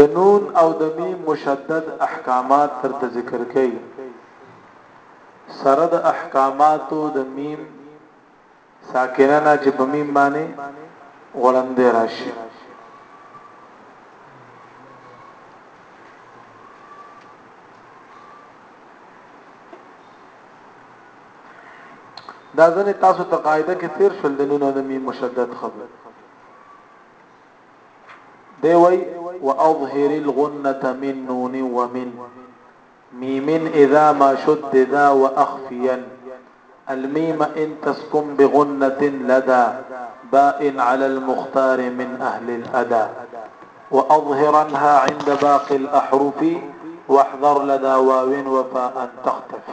د نون او د میم مشدد احکامات تر ذکر کړي سره د احکاماتو د میم ساکنه نه چې په میم باندې غړند راشي دا ځنه تاسو ته قاعده کې تیر شول د نون او د میم مشدد خبر دی وای وأظهر الغنة من نون ومن ميم إذا ما شد ذا وأخفيا الميم إن تسكن بغنة لدى باء على المختار من أهل الأدى وأظهرنها عند باقي الأحرف واحذر لدى واو وفاء تختفي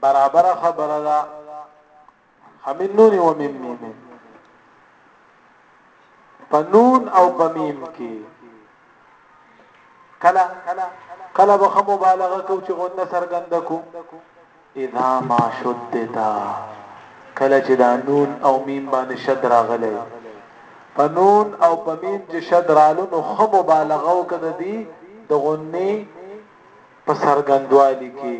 برابر خبره ده همین نون و میم میم پنون او پمیم کې کلا کلا به مبالغه کو چې غنه سرګند کو اذا ما شدتا کلا چې دا نون او میم باندې شد راغلی پنون او پمیم چې شد رالو نو خو مبالغه وکړه دی د غنه په سرګندوالي کې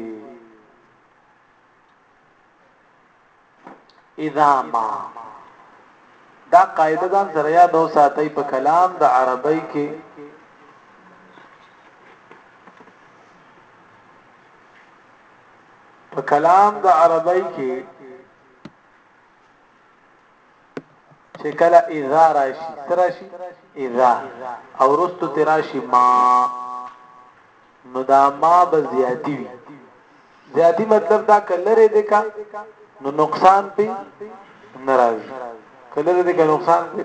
اذا ما دا قاعده ځان سره یاد او ساتي په کلام د عربی کې په کلام د عربی کې چې کله اذا راشي تراشي اذا او رستو تراشي ما نو دا ما به زیاتی وي زیاتی مطلب دا کلره دې کا نو نقصان پی ناراضي کلره دې کا نقصان پی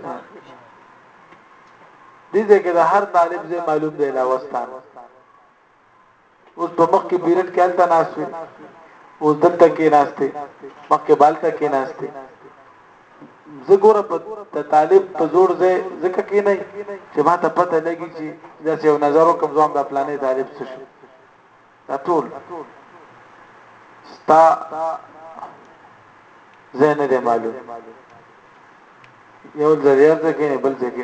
دې دې کې دا هر طالب زې معلوم دی لا وستان اوس په مخ کې پیرټ کې هلته ناس وي اوس دلته کې ناس دی مخ کې بالته کې ناس دی زګوره په طالب په زور زه زکه کې نه چې ما ته پته لګي چې دا یو نظر کوم ځوان د پلانې طالب څه شو دا ټول ستا زه نه دی معلوم یو ځل یې ځکه نه بل ځکه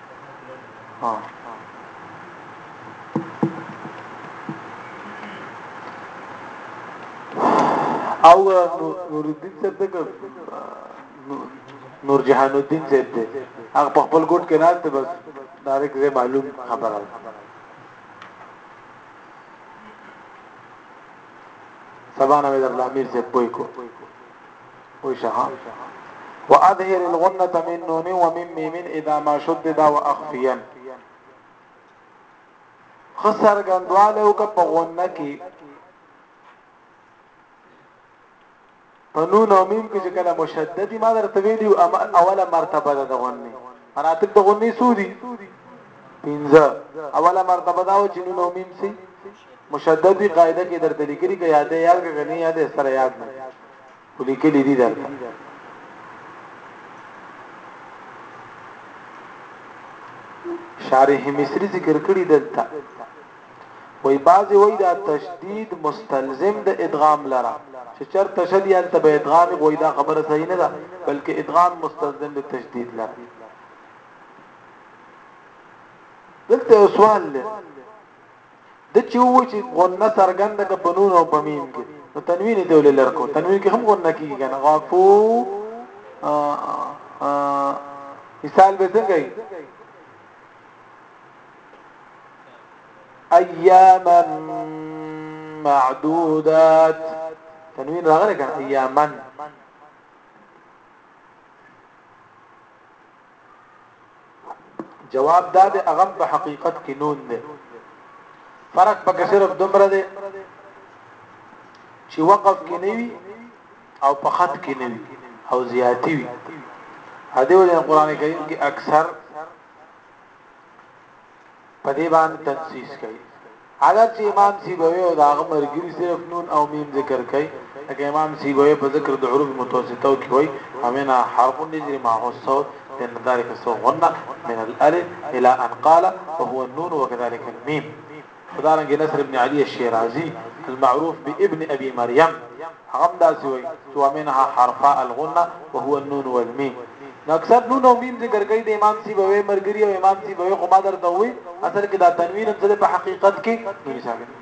ها او نور الدین صاحب دغه نور جهان الدین صاحب دی هغه په خپل ګډ کې ناست بس ډایرک زه معلوم خبره سبا نه درلامیر صاحب پوي کو وشها واظهر الغنه من نون ومن ميم اذا ما شدد واخفيا خسر غندواله او که په غنه کې په نون او میم کې چې کله مشددي ما درته ویلي اوله مرتبه ده د غني مراتب د غني سودي پنځه اوله مرتبه دا و چې نون او میم سي مشددی قاعده کې درته لیکلي کې یادې یاد غنی یادې سره یاد نه ولیکلي دي درته شارح مصری ذکر کړی دلته وای بازي وای دا تشدید مستلزم د ادغام لره چې چر تشدید انت به ادغام وای دا خبره صحیح نه ده بلکې ادغام مستلزم د تشدید لره دلته سوال لري د چې وو چې غنه څرګند ک په نون او په میم کې نو تنوین ته ولې لرکو تنوین کې هم غنه کیږي کنه غفو مثال به څنګه وي اياما معدودات تنوین راغلی کنه اياما جواب دا دی هغه په حقیقت کې نون دی فرق پکې صرف دومره دی چې وقف کې نه وي او په خط کې نه وي او زیاتی وي هدیو د قران کریم کې اکثر په دې باندې تنسیس کوي اگر چې امام سیبوی او داغه مرګری صرف نون او میم ذکر کوي لکه امام سیبوی په ذکر د حروف متوسطه او کې وایي امنا حرف نجری ما هو الصوت لأن ذلك الصوت غنه من الالف الى ان قال وهو النون وكذلك الميم خدارنګ نصر ابن علي الشيرازي المعروف بابن ابي مريم هغه هم داسې وایي چې ومنها حرفا الغنه وهو النون والمیم نو اکثر نون او میم ذکر کوي د امام سی بوي مرګري او امام سی بوي خو ما درته وي اصل کې دا تنوین هم څه په حقیقت کې نون ساکن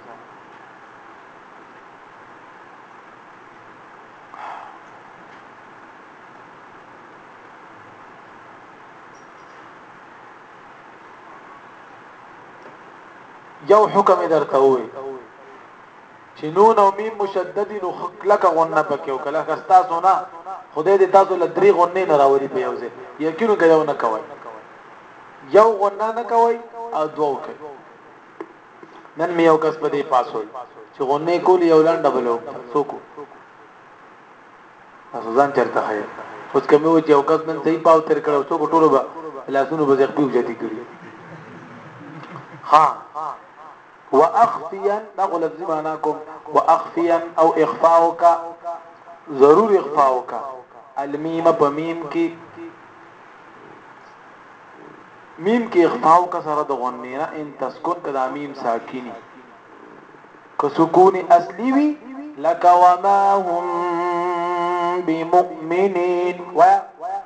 یو حکم درته وي چې نون او میم مشددی نو کلکه غنه پکې او کله خستا سونه خدای دې تاسو له درې غنې نه راوړي په یو ځای یقینو کې یو نه کوي یو غنه نه کوي او دوه کوي نن مې یو کس په دې پاسول چې غنې کول یو لاند بلو څوک تاسو ځان چرته خیر اوس کوم یو چې یو کس نن صحیح پاو تر کړو څوک ټولو به لاسونو به ځخ پیو جدي کړی ها واخفيا دا خو لفظي معنا کوم واخفيا او اخفاء کا ضرور اخفاء کا المیم په میم کې میم کې اخفاء کا سره د غنې نه ان تسکون کدا میم ساکینی که سکون اصلي وي لك وما هم بمؤمنين و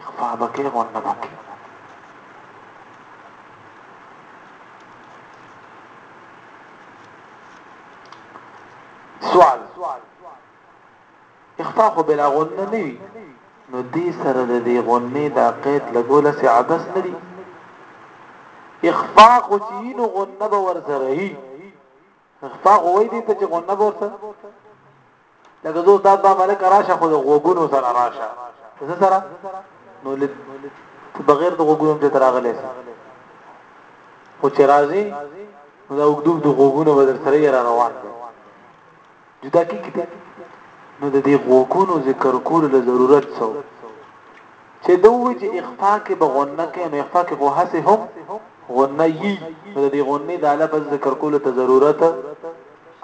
اخفاء به کې غونډه به کې سوال اخفاء خو بلا غنه نه وي نو دې سره د دې غنه دا قید لګول سي عبس نه دي اخفاء خو چینو غنه به ور سره هي نو ستا خو وای دي ته چې غونډه ورسه لکه زه استاد با ملک راشه خو د غوګونو سره راشه زه سره نو لید بغیر د غوګونو ته تراغلې سي خو چې راځي نو دا وګدوب د غوګونو بدر سره یې را روان دي جدا کی کیته نو د دې غوګونو ذکر کول له ضرورت سو چه ده ووی چه اخفاء که به غنه که نو اخفاء که خو هسی هم غنه یی نو ده دی غنه دا لفظ ذکر کولو ته ضرورت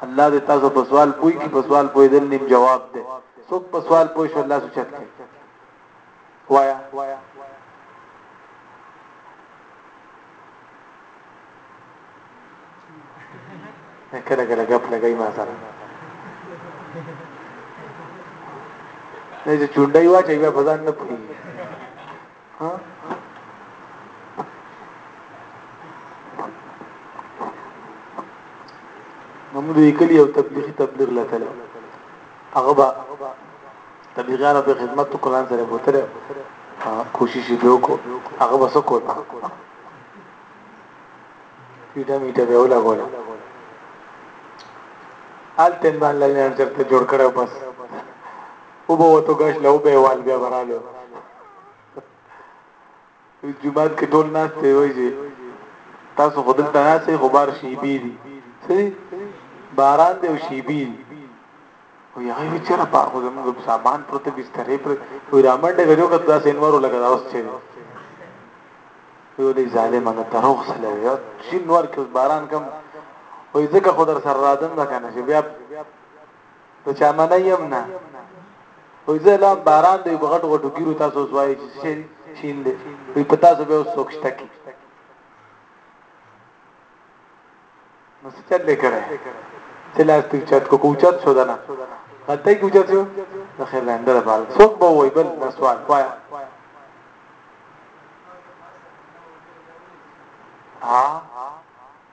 الله دی تاسو په سوال پوی کی په سوال پویدل نیم جواب ده سوک په سوال پوی شو الله سوچت که وایا کله کله غپ لګای ما سره نه چې چونډای واچي بیا فزان نه پوي ها نو موږ یې کلی او تبلیغي تبلیغ لته هغه تبلیغیانو په خدمت ته قران سره بوتره کوشش یې وکړو هغه بس کو تا پیډه میټه به ولا ولا آل تن باندې لاندې چرته جوړ کړو بس او به وته غش لو به وال بیا براله وي جومات کې ټول ناس ته وي چې تاسو خو دلته ناس یې خو بار شیبې دي څه باران دی او شیبې دي او یو وی چر په خو زموږ سامان پروت بسترې پر وی رامنډه غجو کته داسې انورو لګا اوس چې یو دی ظالم نه تروخ سره یو شین نور کې باران کم وې ځکه خو در سره رادم نه کنه چې بیا د چا منه يم نه وای زه لام باران دی په غټو غټو ګیرو تاسو وای چې شین شین دی وی په تاسو به اوس څوک شته کی نو څه چل کړه چې لاس ته چت کو کوچت شو دنا غلطه کی کوچت شو د خیر لاندې ده بار څوک به وای بل دا سوال وایا ها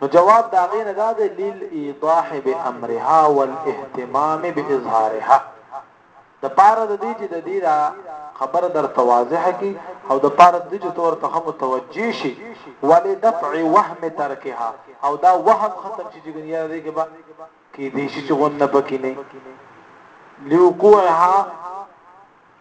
نو جواب د هغې نه دا دی، للایضاح بامرها والاهتمام باظهارها، د پاره د دې چې د دې دا خبره درته واضح کړي او د پاره د دې چې ته ورته ښه متوجه شې، ولدفع وهم ترکها او دا وهم ختم شي چې ګنې یاره دې کې به کېدای شي چې غنه پکې نه وي، لوقوعها.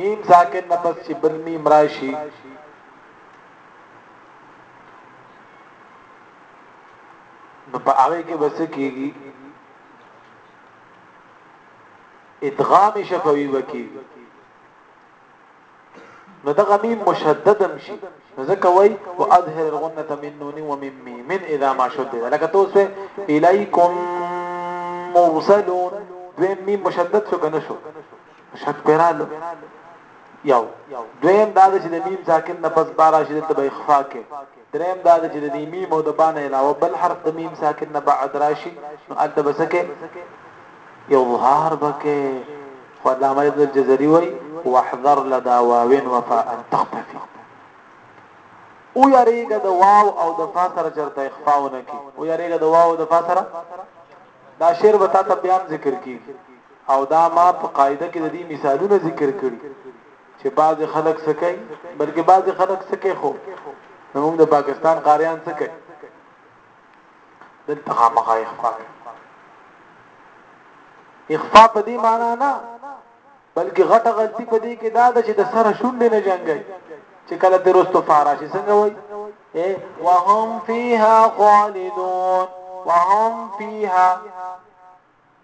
میم ساکن نه پس چې بل میم راشي نو په هغه کې بس کېږي ادغام شفوي وکي نو دا غمیم مشددم شي نو ځکه وای او اظهر الغنه من نون و من مي من اذا ما شدد لکه توسه الیکم مرسلون دویم میم مشدد شو کنه شو شکترالو یو دویم دا چې د میم ساکن نه پس بار راشي ته به اخفاء کې دریم دا چې د میم او د با نه علاوه بل حرف د میم ساکن نه بعد راشي نو الته بسکه یو ظهر بکه خو علامه ابن الجزري وای واحذر لدا واوین وفاء تختفي او یریګه د واو او د فا سره چرته اخفاونه کی او یریګه د واو او د فا سره دا شعر به تاسو بیان ذکر کیږي او دا ما په قاعده کې د دې مثالونه ذکر کړي چې بعضی خلک څه کوي بلکې بعضی خلک څه کوي خو موږ د پاکستان قاریان څه کوي دلته خامخا اخفاء اخفاء په دې معنی نه بلکې غټه غلطي په دې کې دا ده چې د سره شونډې نه جنگي چې کله د رستو فاراشي څنګه وای اے وهم فیها خالدون وهم فیها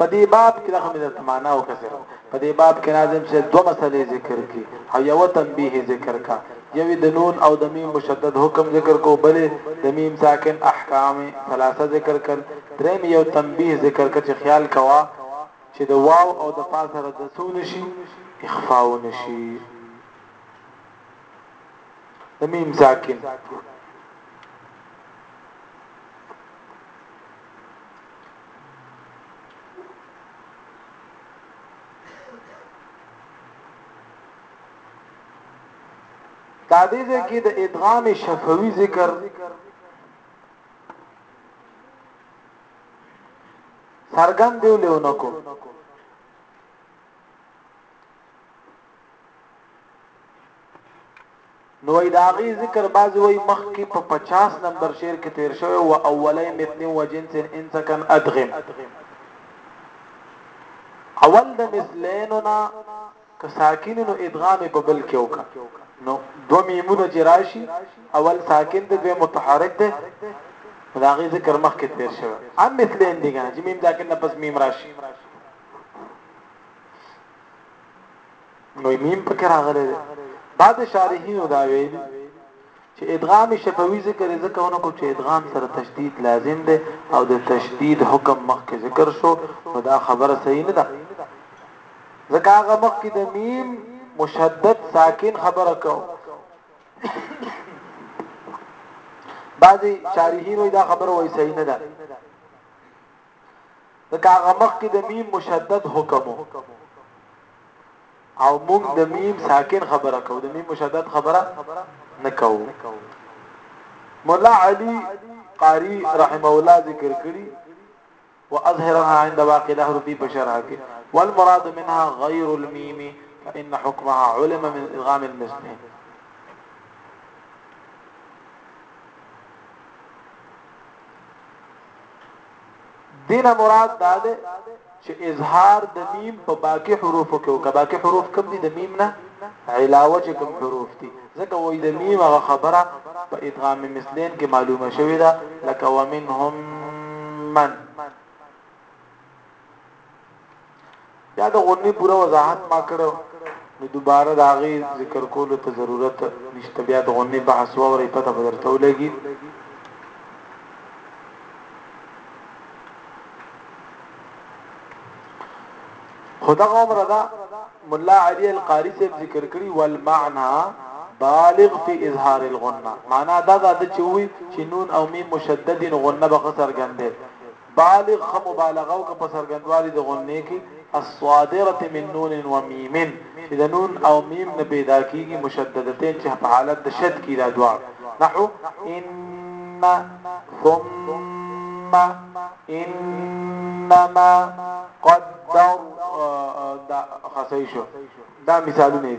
په دې باب کې رحم د تمانا او کثر په دې باب کې ناظم شه دوه مسلې ذکر کی او یو تنبیه ذکر کا یو د نون او د میم مشدد حکم ذکر کو بلې د میم ساکن احکام ثلاثه ذکر کړ دریم یو تنبیه ذکر کړ چې خیال کوا چې د واو او د فا سره د څه ونه شي اخفا ونه شي د میم ساکن دا دې کې د ادغام شفوي ذکر څرګند دی ولې ونکو نو دا غي ذکر باز وای مخ کې په 50 نمبر شعر کې تیر شوی او اولای متن و جنس انس کن ادغم اول د مثلیننا که ساکن وي نو ادغام یې په بل کې وکړه نو دوه میمونه چې راشي اول ساکن دی دویم متحرک دی دا غي ذکر مخکې تیر شوی ام مثلین دي کنه چې میم ذاکر نه پس میم راشي نو میم پکې راغلی دی بعد شارحینو دا ویلي چې ادغام شفوي ذکر یې ځکه ونکړو چې ادغام سره تشدید لازم دی او د تشدید حکم مخکې ذکر شو نو دا خبره صحیح نه ده ځکه هغه مخکې د میم مشدد ساکن خبره کو بعضی شارحین وی دا خبره وای صحیح نه ده ځکه هغه مخکې د میم مشدد حکم او موږ د میم ساکن خبره کو د میم مشدد خبره نه کو مولا علی قاری رحمه الله ذکر کړی واظهرها عند باقي الاحرف في بشرها والمراد منها غير الميم فان حكمها علم من ادغام المثل دینه مراد دا ده چې اظهار د میم په باقی حروفو کې او کباقی حروف کوم دي د میم نه علاوه چې کوم حروف دي ځکه وای د میم هغه خبره په ادغام مثلین کې معلومه شوې ده لکه ومنهم من دا د غونډې پوره وضاحت ما کړو نو دوباره دا غي ذکر کولو ته ضرورت نشته بیا د غونډې بحث ووري پته به درته ولګي خدا عمر دا مولا علي القاری سے ذکر کړی والمعنى بالغ فی اظهار الغنه معنا دا دا چې وی چې نون او میم مشددین غنه به خسر ګنده بالغ خه مبالغه وکړه په څرګندوالي د غنې کې الصادره من نون و میم چې د نون او میم نه پیدا کیږي مشددتين چې په حالت د شد کې دا دوار نحو ان ثم انما قدر دا خاصه شو دا مثالونه دي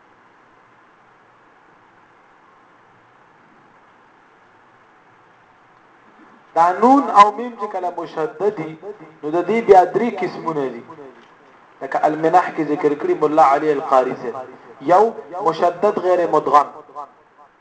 دا نون او میم چې کله مشدد دي نو د دې بیا درې قسمونه دي لکه المنح کې ذکر کړی مولا علي القاري یو مشدد غیر مدغم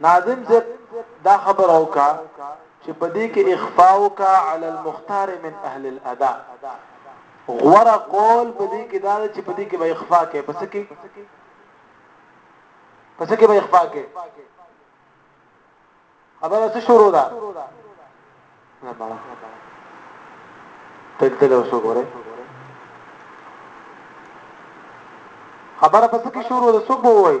ناظم زب دا خبر او کا چې په دې کې اخفاء او کا علی المختار من اهل الادا غورا قول په دې کې دا چې په دې کې به اخفاء کې پس کې پس کې به اخفاء کې خبره څه شروع ده نه بارا تل تل اوسو ګوره خبره پس کې شروع ده څوک وایي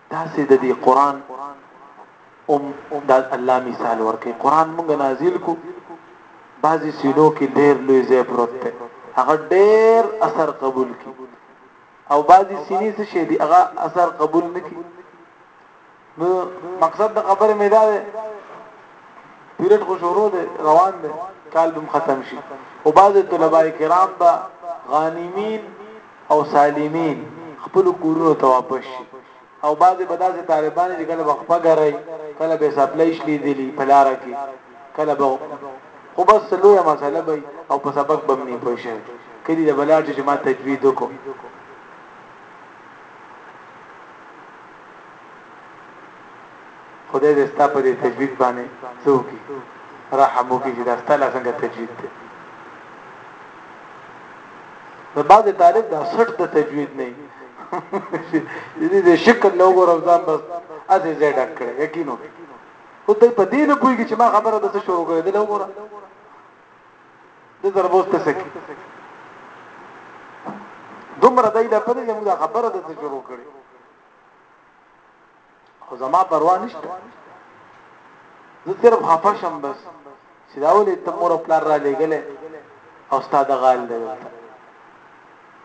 داسې د دې قران ام د الله مثال ورکړي قران موږ نازل کو بعضی سینو کې ډېر لوی ځای پروت دی هغه ډېر اثر قبول کی او بعضی سینې څه شي دی هغه اثر قبول نکي نو مقصد د خبره مې دا ده پیرټ خو شروع ده روان ده کال به ختم شي او بعضی طلبه کرام به غانمین او سالمین خپل کورونو ته واپس شي او بعضې به داسې طالبان چې کله به خپه ګرای کله به سپلای شلی دي په لار کې کله به خو بس لویه مسله به او په سبق به نه پوه شي کلی د بلاټ چې ما تجوید وکړو خدای دې ستا په دې تجوید باندې څه وکړي رحم وکړي چې دا ستا لا څنګه تجوید دی د بعض طالب دا سټ د تجوید نه دي دې شکل له وګورم ځان بس اته زه ډک کړ یقینو خو دې په دې نه پوهیږي چې ما خبره د څه شروع کړې ده له وګورم د ضربوست سکی دومره دای دا پدې موږ خبره د څه شروع کړې خو زما پروا نشته زه صرف خفه شم بس چې دا ولې ته مور پلار را لېږلې او ستا د غال دی دلته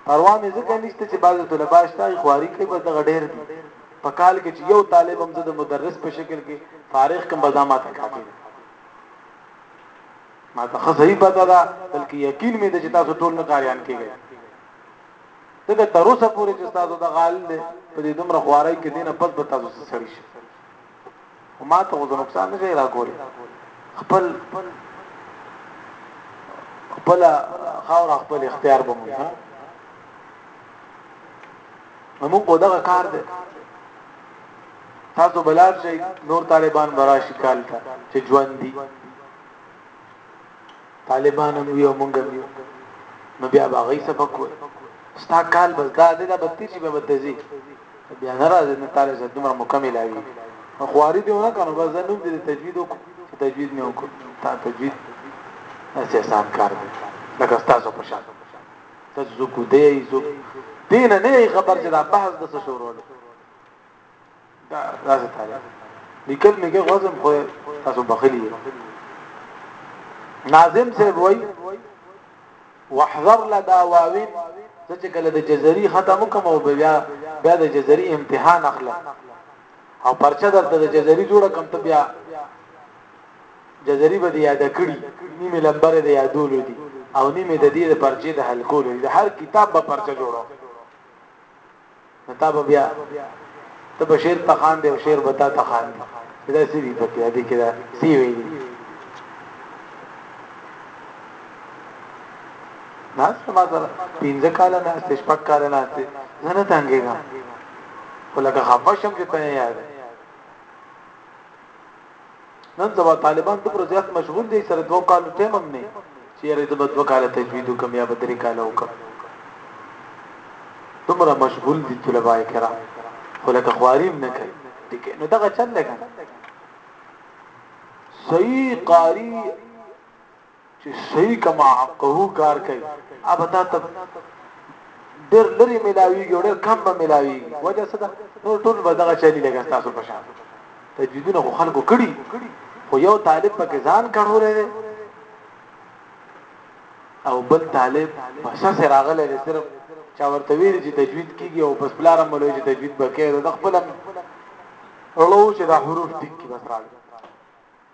پروا مې ځکه نشته چې بعضې طلبا شته خواري کوي بس دغه ډېر دي په کال کې چې یو طالب هم زه د مدرس په شکل کې فارغ کم به زما ته کافي دی ما ته خو صحیح پته ده بلکې یقین مې ده چې تاسو ټول نه کاریان کېږئ دغه تر اوسه پورې چې تاسو د غال دې په دې دومره خوارای کې دینه پس به تاسو سړی شي ما ته غوځ نقصان نه را کولی خپل خپل خاور خپل اختیار به مونږ موږ په دغه کار دی تاسو بلار شي نور طالبان براشي کال ته چې ژوند دي طالبان هم وي او موږ هم یو نو بیا به هغوی څه پکول ستا کال بس دا دی دا به تېر شي بیا به ته ځې بیا نه راځې نه تاله سره دومره موقع میلاوي نو خواري دې ونه کړه نو بس زه نوم دې تجوید وکړو چې تجوید مې وکړو تا تجوید داسې اسان کار دی لکه ستاسو په شان ته ځوکو دی ځوک دین نه خبر چې دا بحث د څه شروع دی دا راځه تعالی لیکل میګه غزم خو تاسو بخلی ناظم صاحب وای واحذر لدا واوین چې کله د جزري ختم کوم او بیا بیا د جزري امتحان اخلم او پرچا درته د جزري جوړه کم ته بیا جزري به یاد کړی نیمه لمبر دی یادول دي او نیمه د دې د پرچې د حل کول دي هر کتاب به پرچا جوړو نو تا به بیا ته به شعر ته خان دی او شعر به تا ته خان دی چې دا څه دي پکې دې کې دا سی ویلي ناس ما سره پنځه کاله نه څه شپږ کاله نه څه زنه تنګېږم ولکه خفه شم چې ته یاد نن سبا طالبان دومره زیات مشغول دي سره دوه کال ټیم هم نه چې یاره زه به دوه کال تجوید وکم یا به درې کال وکم دومره مشغول دي طلباء کرام خو لکه خواریم نه کوي ټیکه نو دغه چل لګا صحیح قاری چی صحیح کما حقه کار کوي اب تا ته ډیر لري ملاویږي ډیر کم به ملاویږي وجه څه ده نو ټول به دغه چالي لګا تاسو په شان تجدیدونه خو خلکو کړي خو یو طالب پکې ځان کړو لري او بل طالب بس سره راغله لري صرف چا ورته ویل چې تجوید کیږي او بس بلاره مولوی چې تجوید بکې د خپل لو چې دا حروف ټیک کی بس راغله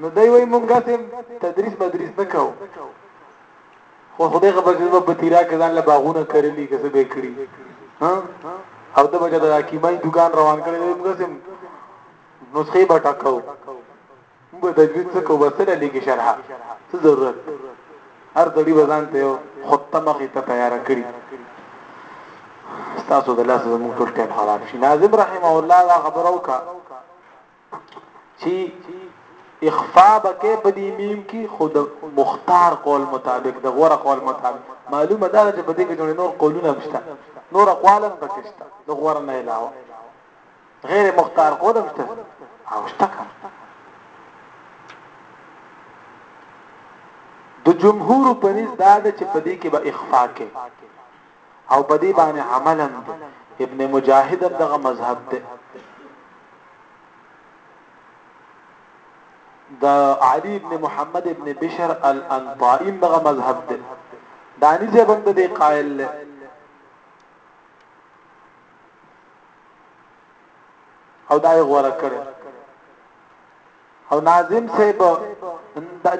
نو دی وای مونږ داسې تدریس مدریس نه کاو خو خدای خبر چې په تیرا کې ځان له باغونه کړلې کسه به کړی ها او د بچا د حکیمای دکان روان کړی مونږ سم نسخه به ټاکو مونږ د تجوید څخه کو وسره لیکي شرح څه ضرورت هر ځړي بزان ته خطه مخې ته تیار کړی تاسو د لاس زموږ ټول ټیم خراب شي ناظم رحمه الله دا خبرو کا چې اخفاء بکې په دې میم کې خود مختار قول مطابق د غوړه قول مطابق معلومه ده چې په دې کې نور قولونه مشته نور اقوال هم پکې شته د غوړه نه علاوه غیر مختار قول هم شته او شته کوم د جمهور په نس دا ده چې په دې کې به اخفاء کې او په دې باندې عملا ابن مجاهد دغه مذهب دی د علي ابن محمد ابن بشر الانطائي دغه مذهب دی دانی زه بند دی قائل له او دای غوړه کړ او ناظم صاحب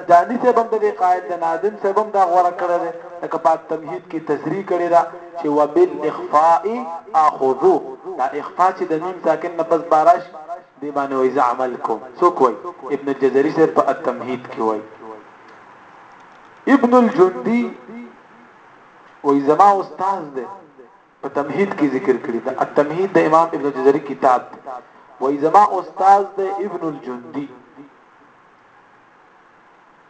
جانی صاحب هم د دې قائل د ناظم صاحب هم دا غوړه کړی دی لکه په تمهید کې تشریح کړی دا چې وبال اخفاء اخذو دا اخفاء چې د میم ساکن نه پس باراش دی باندې وایي عمل کوم څوک وایي ابن الجزري صاحب په تمهید کې وایي ابن الجندي وایي زما استاد دی په تمهید کې ذکر کړی دا التمهید د امام ابن جزری کتاب دی وای زما استاد د ابن الجندی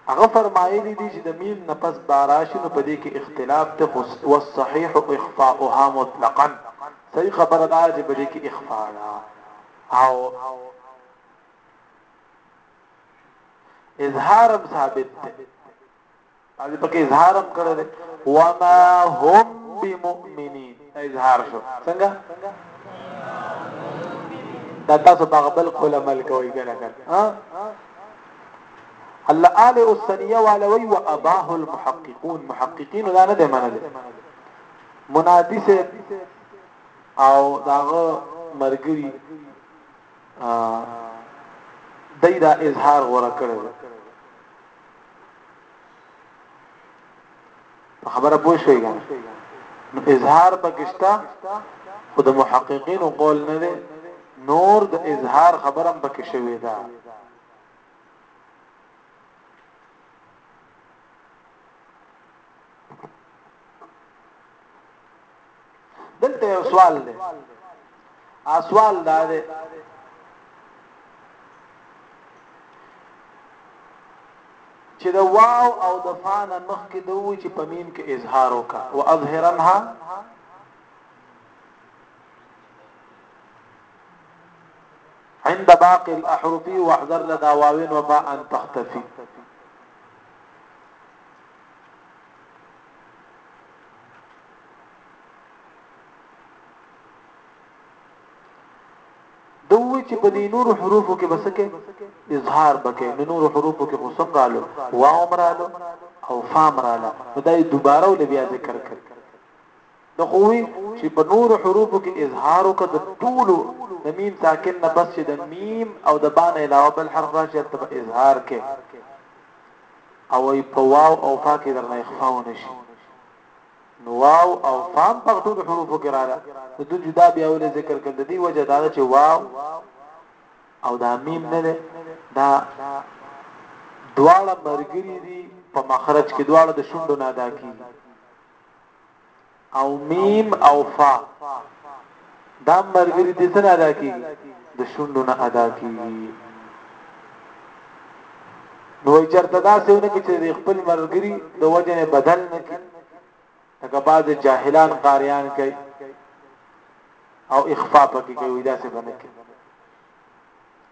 هغه فرمایلی دی چې د میم نه پس باراشنو په دې کې اختلاف ته خو والصحيح اخفاؤها مطلقا صحیح خبره ده چې په دې کې اخفاء او اظهارم ثابت ده بعضی پکې اظهار هم کړی دی وما هم بمؤمنین اظهار شو څنګه دا تاسو په خپل خپل عمل کوي کنه کنه ها الله آل السنیه والوی و اباه المحققون محققین دا نه دی منل منادی سے او داغه مرګری دای دا اظهار غوړه کړل خبره پوه شوي کنه نو اظهار پکشتا خود محققین قول نه دی نور د اظهار خبرم پکې شوې ده دلته یو سوال دی ا سوال دا دی چې د واو او د فان مخ کې د و چې په میم کې اظهار وکا او اظهرنها عند باقي الاحرف واحذر لدى واو وفاء تختفي دوی چې په دې نور حروفو کې بسکه اظهار بکې نو نور حروفو کې قسم رالو واو مرالو او فام رااله نو دا دوباره ول بیا ذکر کړ نو اوی چې په نور حروفو کې اظهار وکړه د ټولو د میم ساکن نه بس چې د میم او د با نه علاوه بل حرف راشي هلته به اظهار کې او ای په واو او فا کې درنه اخفاء نشي نو واو او فا په ټول حروفو کې رااله د دوی جدا بیا ول ذکر کړ د دې وجه دا چې واو او دا میم نه ده دا دواړه مرګري دي په مخرج کې دواړه د شوندو نه ادا کیږي او ميم او فا دا مرګري دي څنګه ادا کیږي د شوندو نه ادا کیږي نو چرته دا سونه کې چې خپل مرګري د وجه نه بدل نه کی هغه بعض جاهلان قاریان کوي او اخفاء پکې کوي دا څه باندې کوي